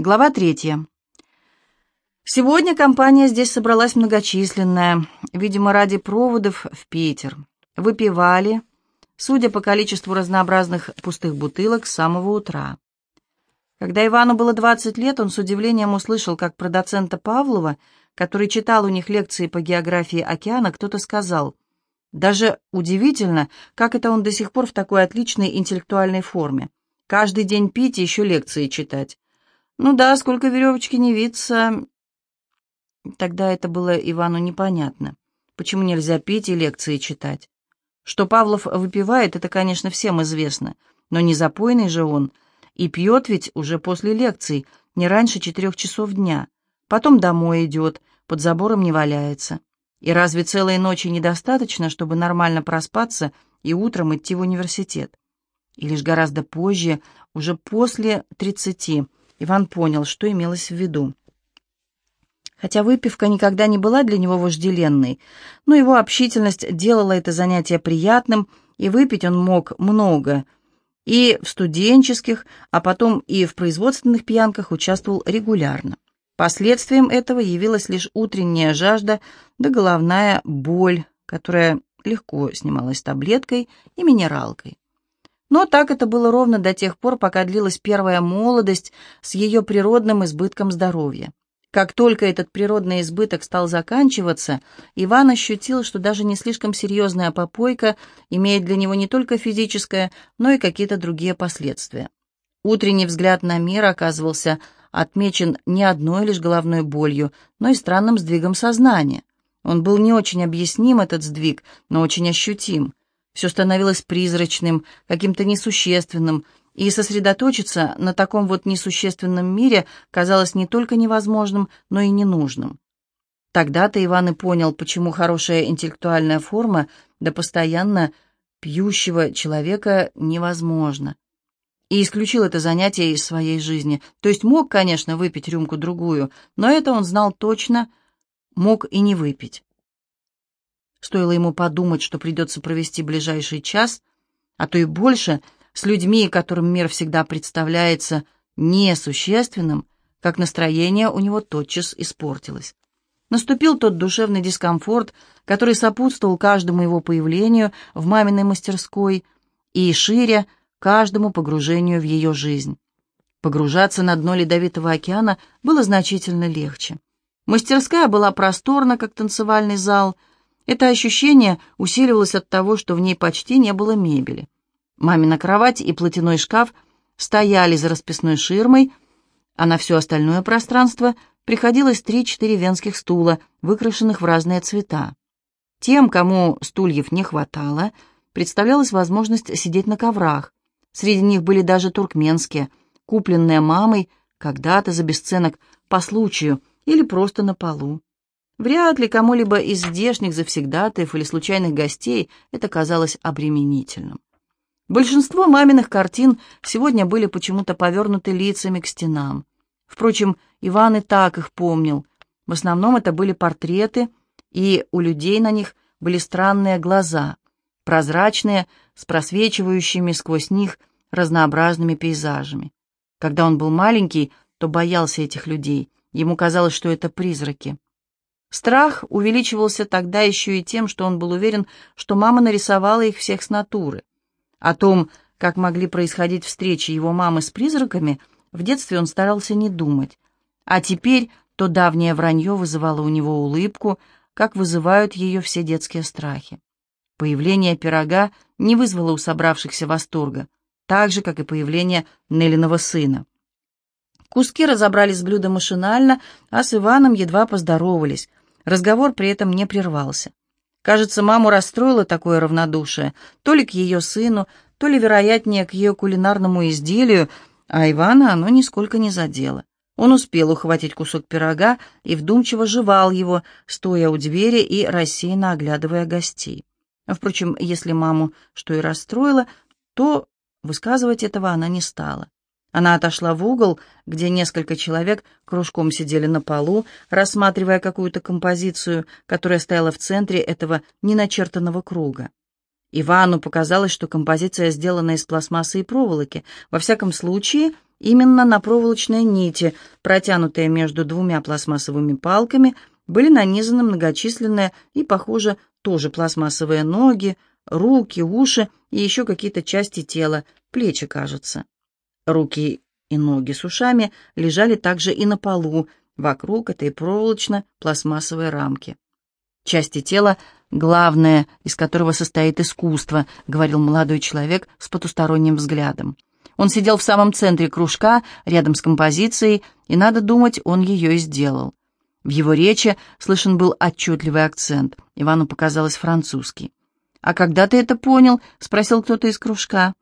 Глава третья. Сегодня компания здесь собралась многочисленная, видимо, ради проводов в Питер. Выпивали, судя по количеству разнообразных пустых бутылок, с самого утра. Когда Ивану было 20 лет, он с удивлением услышал, как про доцента Павлова, который читал у них лекции по географии океана, кто-то сказал, «Даже удивительно, как это он до сих пор в такой отличной интеллектуальной форме. Каждый день пить и еще лекции читать. Ну да, сколько веревочки не виться. Тогда это было Ивану непонятно. Почему нельзя пить и лекции читать? Что Павлов выпивает, это, конечно, всем известно. Но не запойный же он. И пьет ведь уже после лекций, не раньше четырех часов дня. Потом домой идет, под забором не валяется. И разве целой ночи недостаточно, чтобы нормально проспаться и утром идти в университет? И лишь гораздо позже, уже после тридцати, Иван понял, что имелось в виду. Хотя выпивка никогда не была для него вожделенной, но его общительность делала это занятие приятным, и выпить он мог много. И в студенческих, а потом и в производственных пьянках участвовал регулярно. Последствием этого явилась лишь утренняя жажда да головная боль, которая легко снималась таблеткой и минералкой. Но так это было ровно до тех пор, пока длилась первая молодость с ее природным избытком здоровья. Как только этот природный избыток стал заканчиваться, Иван ощутил, что даже не слишком серьезная попойка имеет для него не только физическое, но и какие-то другие последствия. Утренний взгляд на мир оказывался отмечен не одной лишь головной болью, но и странным сдвигом сознания. Он был не очень объясним, этот сдвиг, но очень ощутим. Все становилось призрачным, каким-то несущественным, и сосредоточиться на таком вот несущественном мире казалось не только невозможным, но и ненужным. Тогда-то Иван и понял, почему хорошая интеллектуальная форма да постоянно пьющего человека невозможно. И исключил это занятие из своей жизни. То есть мог, конечно, выпить рюмку-другую, но это он знал точно, мог и не выпить. Стоило ему подумать, что придется провести ближайший час, а то и больше, с людьми, которым мир всегда представляется несущественным, как настроение у него тотчас испортилось. Наступил тот душевный дискомфорт, который сопутствовал каждому его появлению в маминой мастерской и шире каждому погружению в ее жизнь. Погружаться на дно ледовитого океана было значительно легче. Мастерская была просторна, как танцевальный зал — это ощущение усиливалось от того, что в ней почти не было мебели. Мамина кровать и платяной шкаф стояли за расписной ширмой, а на все остальное пространство приходилось три-четыре венских стула, выкрашенных в разные цвета. Тем, кому стульев не хватало, представлялась возможность сидеть на коврах. Среди них были даже туркменские, купленные мамой когда-то за бесценок по случаю или просто на полу. Вряд ли кому-либо из здешних завсегдатаев или случайных гостей это казалось обременительным. Большинство маминых картин сегодня были почему-то повернуты лицами к стенам. Впрочем, Иван и так их помнил. В основном это были портреты, и у людей на них были странные глаза, прозрачные, с просвечивающими сквозь них разнообразными пейзажами. Когда он был маленький, то боялся этих людей. Ему казалось, что это призраки. Страх увеличивался тогда еще и тем, что он был уверен, что мама нарисовала их всех с натуры. О том, как могли происходить встречи его мамы с призраками, в детстве он старался не думать. А теперь то давнее вранье вызывало у него улыбку, как вызывают ее все детские страхи. Появление пирога не вызвало у собравшихся восторга, так же, как и появление Нелиного сына. Куски разобрались с блюда машинально, а с Иваном едва поздоровались, Разговор при этом не прервался. Кажется, маму расстроило такое равнодушие, то ли к ее сыну, то ли, вероятнее, к ее кулинарному изделию, а Ивана оно нисколько не задело. Он успел ухватить кусок пирога и вдумчиво жевал его, стоя у двери и рассеянно оглядывая гостей. Впрочем, если маму что и расстроило, то высказывать этого она не стала. Она отошла в угол, где несколько человек кружком сидели на полу, рассматривая какую-то композицию, которая стояла в центре этого неначертанного круга. Ивану показалось, что композиция сделана из пластмассы и проволоки. Во всяком случае, Именно на проволочной нити, протянутые между двумя пластмассовыми палками, были нанизаны многочисленные и, похоже, тоже пластмассовые ноги, руки, уши и еще какие-то части тела, плечи, кажется. Руки и ноги с ушами лежали также и на полу, вокруг этой проволочно-пластмассовой рамки. Части тела — главное, из которого состоит искусство, говорил молодой человек с потусторонним взглядом. Он сидел в самом центре кружка, рядом с композицией, и, надо думать, он ее и сделал. В его речи слышен был отчетливый акцент. Ивану показалось французский. «А когда ты это понял?» — спросил кто-то из кружка.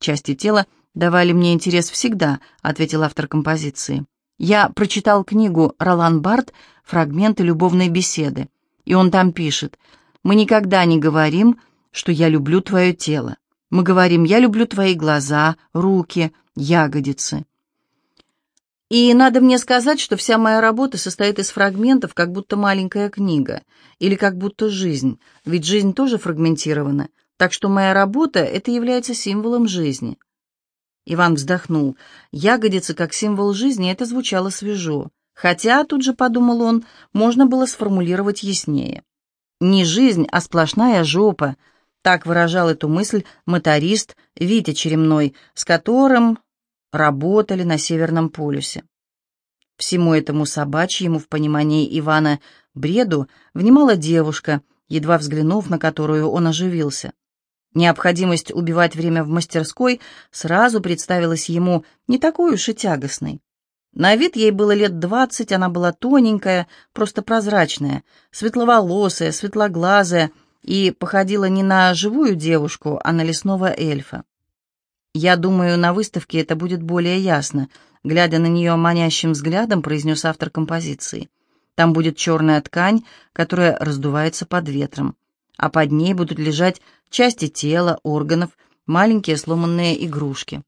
«Части тела давали мне интерес всегда», — ответил автор композиции. «Я прочитал книгу «Ролан Барт. Фрагменты любовной беседы», и он там пишет «Мы никогда не говорим, что я люблю твое тело. Мы говорим, я люблю твои глаза, руки, ягодицы. И надо мне сказать, что вся моя работа состоит из фрагментов, как будто маленькая книга, или как будто жизнь, ведь жизнь тоже фрагментирована, так что моя работа — это является символом жизни. Иван вздохнул. Ягодицы как символ жизни — это звучало свежо. Хотя, тут же подумал он, можно было сформулировать яснее. Не жизнь, а сплошная жопа — так выражал эту мысль моторист Витя Черемной, с которым работали на Северном полюсе. Всему этому собачьему, в понимании Ивана, бреду внимала девушка, едва взглянув на которую он оживился. Необходимость убивать время в мастерской сразу представилась ему не такой уж и тягостной. На вид ей было лет двадцать, она была тоненькая, просто прозрачная, светловолосая, светлоглазая, и походила не на живую девушку, а на лесного эльфа. «Я думаю, на выставке это будет более ясно», глядя на нее манящим взглядом, произнес автор композиции. «Там будет черная ткань, которая раздувается под ветром, а под ней будут лежать части тела, органов, маленькие сломанные игрушки».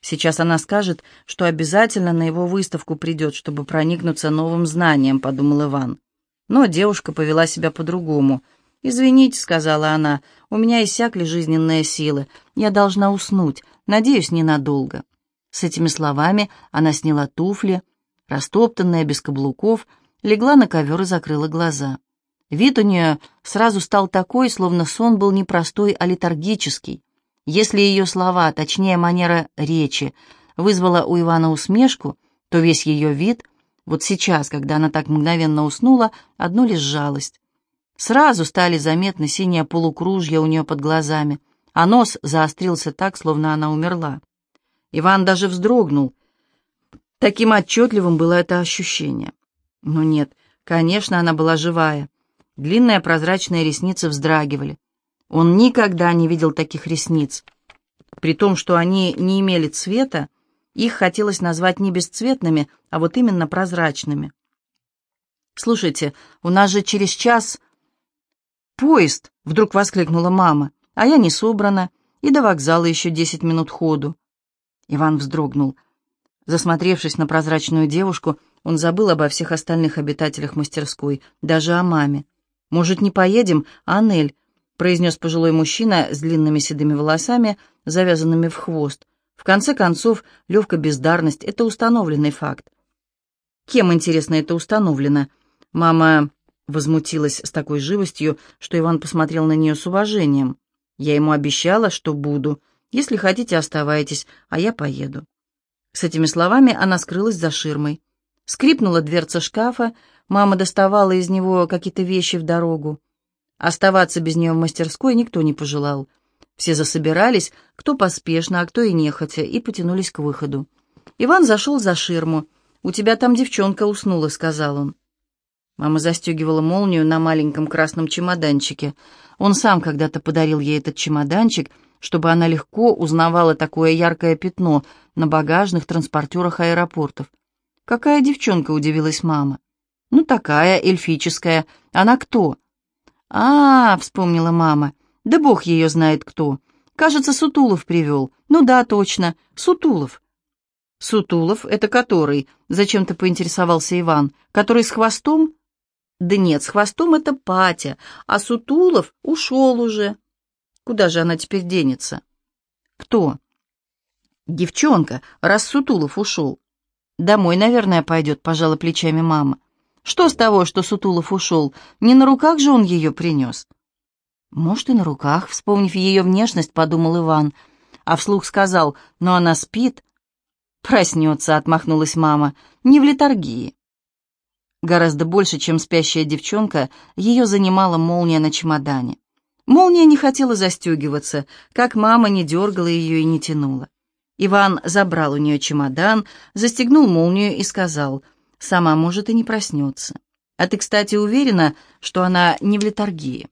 Сейчас она скажет, что обязательно на его выставку придет, чтобы проникнуться новым знанием, подумал Иван. Но девушка повела себя по-другому — «Извините», — сказала она, — «у меня иссякли жизненные силы. Я должна уснуть, надеюсь, ненадолго». С этими словами она сняла туфли, растоптанная, без каблуков, легла на ковер и закрыла глаза. Вид у нее сразу стал такой, словно сон был не простой, а летаргический. Если ее слова, точнее манера речи, вызвала у Ивана усмешку, то весь ее вид, вот сейчас, когда она так мгновенно уснула, одно лишь жалость. Сразу стали заметны синие полукружья у нее под глазами, а нос заострился так, словно она умерла. Иван даже вздрогнул. Таким отчетливым было это ощущение. Но нет, конечно, она была живая. Длинные прозрачные ресницы вздрагивали. Он никогда не видел таких ресниц. При том, что они не имели цвета, их хотелось назвать не бесцветными, а вот именно прозрачными. «Слушайте, у нас же через час «Поезд!» — вдруг воскликнула мама. «А я не собрана, и до вокзала еще десять минут ходу». Иван вздрогнул. Засмотревшись на прозрачную девушку, он забыл обо всех остальных обитателях мастерской, даже о маме. «Может, не поедем, Анель?» — произнес пожилой мужчина с длинными седыми волосами, завязанными в хвост. В конце концов, легкая бездарность — это установленный факт. Кем, интересно, это установлено? Мама Возмутилась с такой живостью, что Иван посмотрел на нее с уважением. «Я ему обещала, что буду. Если хотите, оставайтесь, а я поеду». С этими словами она скрылась за ширмой. Скрипнула дверца шкафа, мама доставала из него какие-то вещи в дорогу. Оставаться без нее в мастерской никто не пожелал. Все засобирались, кто поспешно, а кто и нехотя, и потянулись к выходу. Иван зашел за ширму. «У тебя там девчонка уснула», — сказал он. Мама застегивала молнию на маленьком красном чемоданчике. Он сам когда-то подарил ей этот чемоданчик, чтобы она легко узнавала такое яркое пятно на багажных транспортерах аэропортов. «Какая девчонка?» — удивилась мама. «Ну, такая, эльфическая. Она кто?» «А, -а — вспомнила мама, — да бог ее знает кто. Кажется, Сутулов привел. Ну да, точно, Сутулов». «Сутулов — это который?» — зачем-то поинтересовался Иван. «Который с хвостом?» Да нет, с хвостом это Патя, а Сутулов ушел уже. Куда же она теперь денется? Кто? Девчонка, раз Сутулов ушел. Домой, наверное, пойдет, пожала плечами мама. Что с того, что Сутулов ушел? Не на руках же он ее принес. Может, и на руках, вспомнив ее внешность, подумал Иван, а вслух сказал, но она спит. Проснется, отмахнулась мама, не в литургии. Гораздо больше, чем спящая девчонка, ее занимала молния на чемодане. Молния не хотела застегиваться, как мама не дергала ее и не тянула. Иван забрал у нее чемодан, застегнул молнию и сказал, «Сама, может, и не проснется. А ты, кстати, уверена, что она не в литургии?»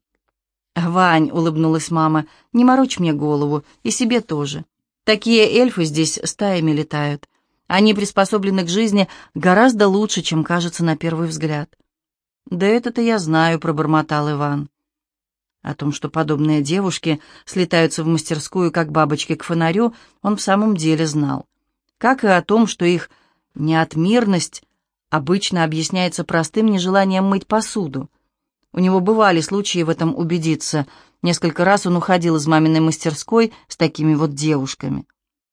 «Вань», — улыбнулась мама, — «не морочь мне голову, и себе тоже. Такие эльфы здесь стаями летают. Они приспособлены к жизни гораздо лучше, чем кажется на первый взгляд». «Да это-то я знаю», — пробормотал Иван. О том, что подобные девушки слетаются в мастерскую, как бабочки к фонарю, он в самом деле знал. Как и о том, что их неотмирность обычно объясняется простым нежеланием мыть посуду. У него бывали случаи в этом убедиться. Несколько раз он уходил из маминой мастерской с такими вот девушками.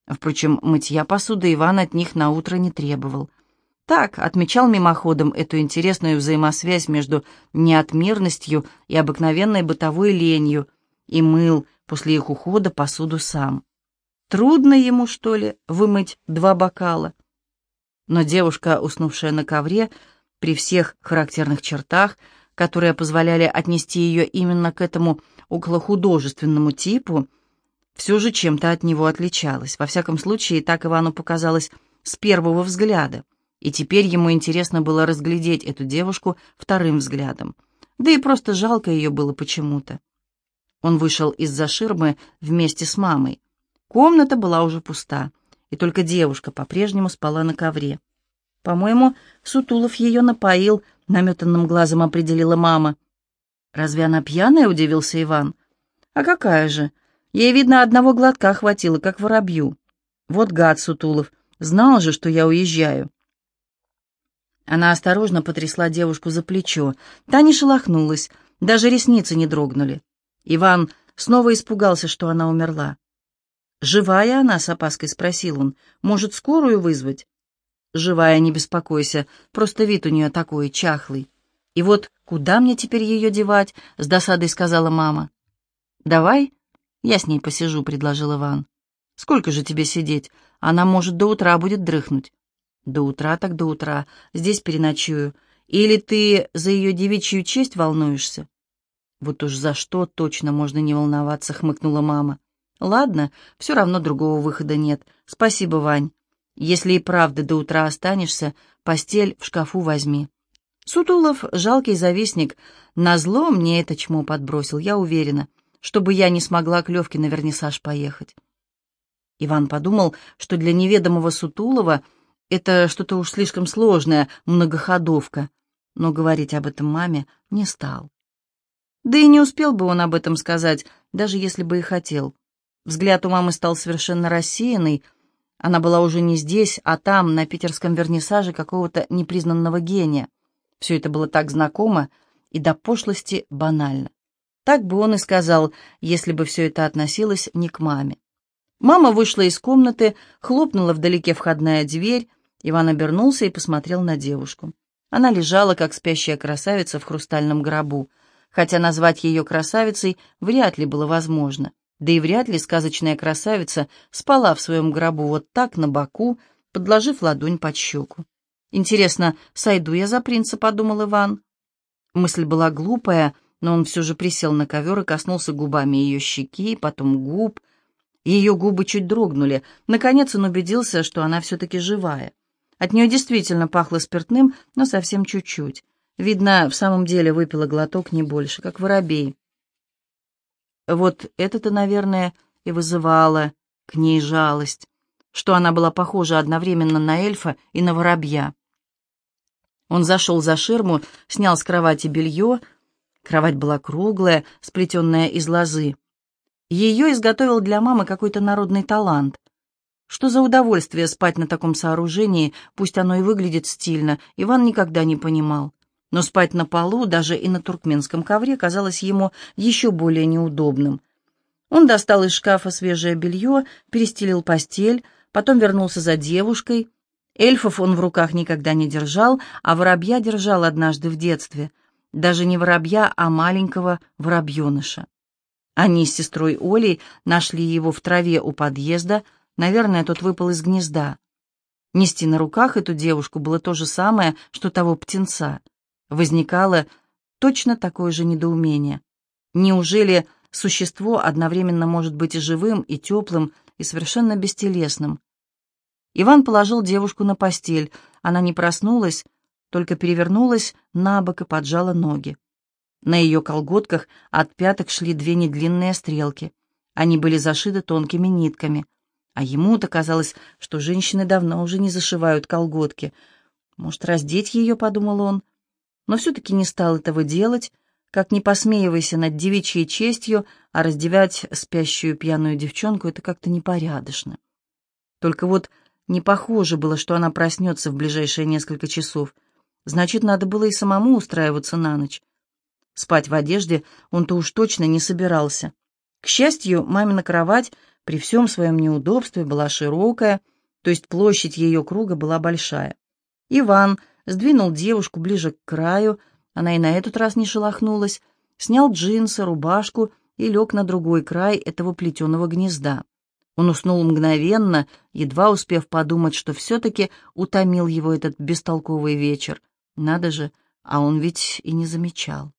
Впрочем, мытья посуды Иван от них на утро не требовал. Так, отмечал мимоходом эту интересную взаимосвязь между неотмирностью и обыкновенной бытовой ленью и мыл после их ухода посуду сам. Трудно ему, что ли, вымыть два бокала? Но девушка, уснувшая на ковре, при всех характерных чертах, которые позволяли отнести ее именно к этому околохудожественному типу, все же чем-то от него отличалась. Во всяком случае, так Ивану показалось с первого взгляда и теперь ему интересно было разглядеть эту девушку вторым взглядом. Да и просто жалко ее было почему-то. Он вышел из-за ширмы вместе с мамой. Комната была уже пуста, и только девушка по-прежнему спала на ковре. «По-моему, Сутулов ее напоил», — наметанным глазом определила мама. «Разве она пьяная?» — удивился Иван. «А какая же? Ей, видно, одного глотка хватило, как воробью. Вот гад Сутулов, знал же, что я уезжаю». Она осторожно потрясла девушку за плечо. Та не шелохнулась, даже ресницы не дрогнули. Иван снова испугался, что она умерла. «Живая она?» — с опаской спросил он. «Может, скорую вызвать?» «Живая, не беспокойся, просто вид у нее такой, чахлый. И вот куда мне теперь ее девать?» — с досадой сказала мама. «Давай я с ней посижу», — предложил Иван. «Сколько же тебе сидеть? Она, может, до утра будет дрыхнуть». До утра так до утра. Здесь переночую. Или ты за ее девичью честь волнуешься? Вот уж за что точно можно не волноваться, хмыкнула мама. Ладно, все равно другого выхода нет. Спасибо, Вань. Если и правда до утра останешься, постель в шкафу возьми. Сутулов, жалкий завистник, назло мне это чмо подбросил, я уверена, чтобы я не смогла к Левке на вернисаж поехать. Иван подумал, что для неведомого Сутулова — это что-то уж слишком сложное, многоходовка. Но говорить об этом маме не стал. Да и не успел бы он об этом сказать, даже если бы и хотел. Взгляд у мамы стал совершенно рассеянный. Она была уже не здесь, а там, на питерском вернисаже какого-то непризнанного гения. Все это было так знакомо и до пошлости банально. Так бы он и сказал, если бы все это относилось не к маме. Мама вышла из комнаты, хлопнула вдалеке входная дверь, Иван обернулся и посмотрел на девушку. Она лежала, как спящая красавица в хрустальном гробу, хотя назвать ее красавицей вряд ли было возможно. Да и вряд ли сказочная красавица спала в своем гробу вот так, на боку, подложив ладонь под щеку. «Интересно, сойду я за принца?» — подумал Иван. Мысль была глупая, но он все же присел на ковер и коснулся губами ее щеки, потом губ. Ее губы чуть дрогнули. Наконец он убедился, что она все-таки живая. От нее действительно пахло спиртным, но совсем чуть-чуть. Видно, в самом деле выпила глоток не больше, как воробей. Вот это-то, наверное, и вызывало к ней жалость, что она была похожа одновременно на эльфа и на воробья. Он зашел за ширму, снял с кровати белье. Кровать была круглая, сплетенная из лозы. Ее изготовил для мамы какой-то народный талант. Что за удовольствие спать на таком сооружении, пусть оно и выглядит стильно, Иван никогда не понимал. Но спать на полу, даже и на туркменском ковре, казалось ему еще более неудобным. Он достал из шкафа свежее белье, перестелил постель, потом вернулся за девушкой. Эльфов он в руках никогда не держал, а воробья держал однажды в детстве. Даже не воробья, а маленького воробьеныша. Они с сестрой Олей нашли его в траве у подъезда, наверное, тот выпал из гнезда. Нести на руках эту девушку было то же самое, что того птенца. Возникало точно такое же недоумение. Неужели существо одновременно может быть и живым, и теплым, и совершенно бестелесным? Иван положил девушку на постель. Она не проснулась, только перевернулась на бок и поджала ноги. На ее колготках от пяток шли две недлинные стрелки. Они были зашиты тонкими нитками. А ему-то казалось, что женщины давно уже не зашивают колготки. Может, раздеть ее, подумал он. Но все-таки не стал этого делать, как не посмеивайся над девичьей честью, а раздевать спящую пьяную девчонку — это как-то непорядочно. Только вот не похоже было, что она проснется в ближайшие несколько часов. Значит, надо было и самому устраиваться на ночь. Спать в одежде он-то уж точно не собирался. К счастью, мамина кровать при всем своем неудобстве была широкая, то есть площадь ее круга была большая. Иван сдвинул девушку ближе к краю, она и на этот раз не шелохнулась, снял джинсы, рубашку и лег на другой край этого плетеного гнезда. Он уснул мгновенно, едва успев подумать, что все-таки утомил его этот бестолковый вечер. Надо же, а он ведь и не замечал.